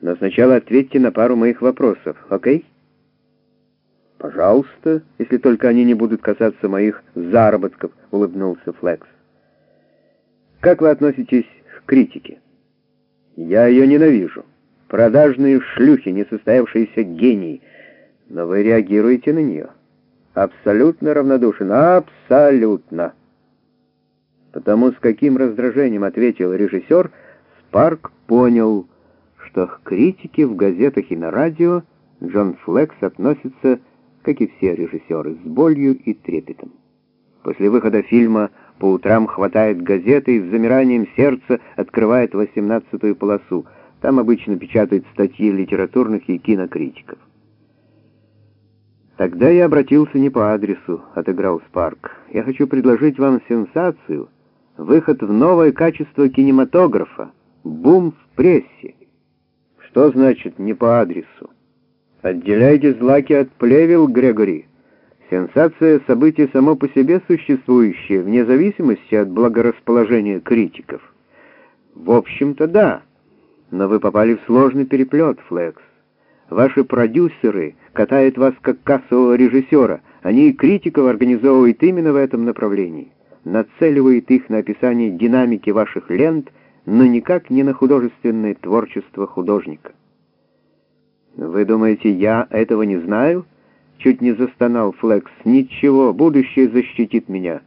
Но сначала ответьте на пару моих вопросов, окей? Пожалуйста, если только они не будут касаться моих заработков, улыбнулся Флекс. Как вы относитесь к критике? Я ее ненавижу. Продажные шлюхи, несостоявшиеся гении. Но вы реагируете на нее. Абсолютно равнодушен. Абсолютно. Потому с каким раздражением ответил режиссер, Спарк понял, что к в газетах и на радио Джон Флекс относится, как и все режиссеры, с болью и трепетом. После выхода фильма по утрам хватает газеты и с замиранием сердца открывает восемнадцатую полосу. Там обычно печатают статьи литературных и кинокритиков. Тогда я обратился не по адресу, отыграл Спарк. Я хочу предложить вам сенсацию, выход в новое качество кинематографа, бум в прессе. Что значит не по адресу? Отделяйте злаки от плевел, Грегори. Сенсация — событие само по себе существующее, вне зависимости от благорасположения критиков. В общем-то, да. Но вы попали в сложный переплет, Флекс. Ваши продюсеры катают вас как кассового режиссера. Они и критиков организовывают именно в этом направлении. Нацеливают их на описание динамики ваших лент, но никак не на художественное творчество художника. Вы думаете, я этого не знаю? Чуть не застонал Флекс. Ничего, будущее защитит меня.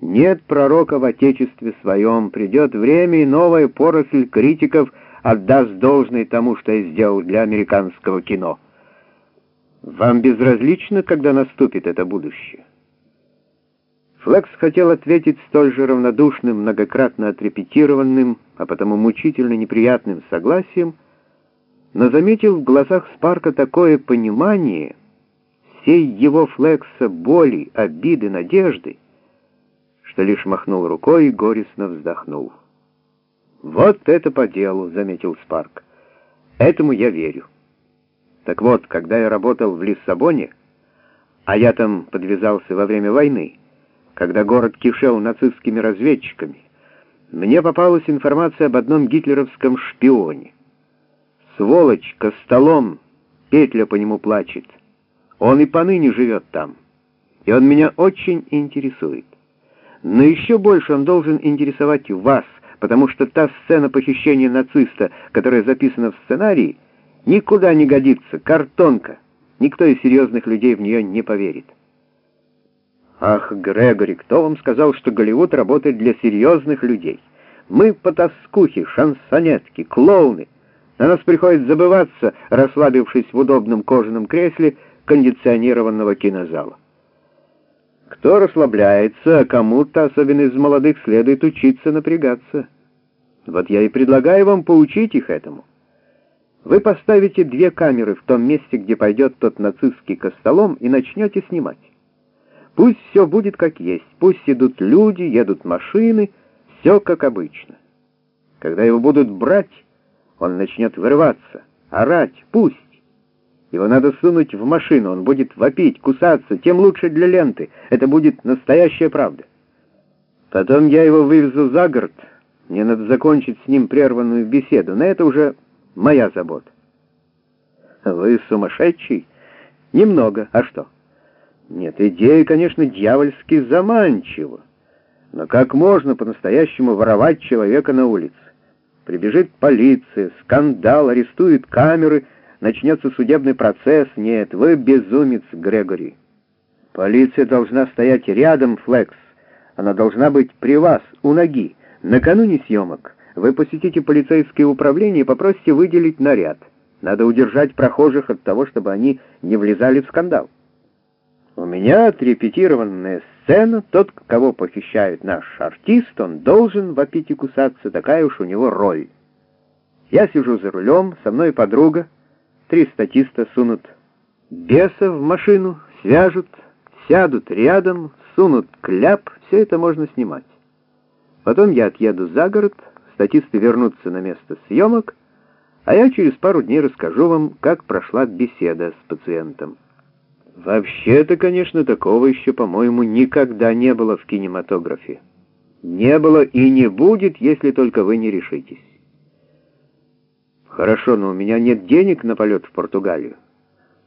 Нет пророка в Отечестве своем. Придет время, и новая поросль критиков отдаст должное тому, что я сделал для американского кино. Вам безразлично, когда наступит это будущее? Флекс хотел ответить столь же равнодушным, многократно отрепетированным, а потому мучительно неприятным согласием, но заметил в глазах Спарка такое понимание всей его Флекса боли, обиды, надежды, что лишь махнул рукой и горестно вздохнул. «Вот это по делу», — заметил Спарк. «Этому я верю». Так вот, когда я работал в Лиссабоне, а я там подвязался во время войны, когда город кишел нацистскими разведчиками, мне попалась информация об одном гитлеровском шпионе. Сволочь, костолом, петля по нему плачет. Он и поныне живет там. И он меня очень интересует. Но еще больше он должен интересовать вас, потому что та сцена похищения нациста, которая записана в сценарии, никуда не годится, картонка. Никто из серьезных людей в нее не поверит. Ах, Грегори, кто вам сказал, что Голливуд работает для серьезных людей? Мы потаскухи, шансонетки, клоуны. На нас приходит забываться, расслабившись в удобном кожаном кресле кондиционированного кинозала. Кто расслабляется, а кому-то, особенно из молодых, следует учиться напрягаться. Вот я и предлагаю вам поучить их этому. Вы поставите две камеры в том месте, где пойдет тот нацистский костолом, и начнете снимать. Пусть все будет как есть, пусть идут люди, едут машины, все как обычно. Когда его будут брать, он начнет вырываться, орать, пусть. Его надо сунуть в машину, он будет вопить, кусаться, тем лучше для ленты. Это будет настоящая правда. Потом я его вывезу за город, мне надо закончить с ним прерванную беседу, но это уже моя забота. Вы сумасшедший? Немного, а что? Нет, идея, конечно, дьявольски заманчива. Но как можно по-настоящему воровать человека на улице? Прибежит полиция, скандал, арестует камеры, начнется судебный процесс. Нет, вы безумец, Грегори. Полиция должна стоять рядом, Флекс. Она должна быть при вас, у ноги. Накануне съемок вы посетите полицейское управление и попросите выделить наряд. Надо удержать прохожих от того, чтобы они не влезали в скандал. У меня отрепетированная сцена, тот, кого похищает наш артист, он должен вопить и кусаться, такая уж у него роль. Я сижу за рулем, со мной подруга, три статиста сунут беса в машину, свяжут, сядут рядом, сунут кляп, все это можно снимать. Потом я отъеду за город, статисты вернутся на место съемок, а я через пару дней расскажу вам, как прошла беседа с пациентом. Вообще-то, конечно, такого еще, по-моему, никогда не было в кинематографе. Не было и не будет, если только вы не решитесь. Хорошо, но у меня нет денег на полет в Португалию.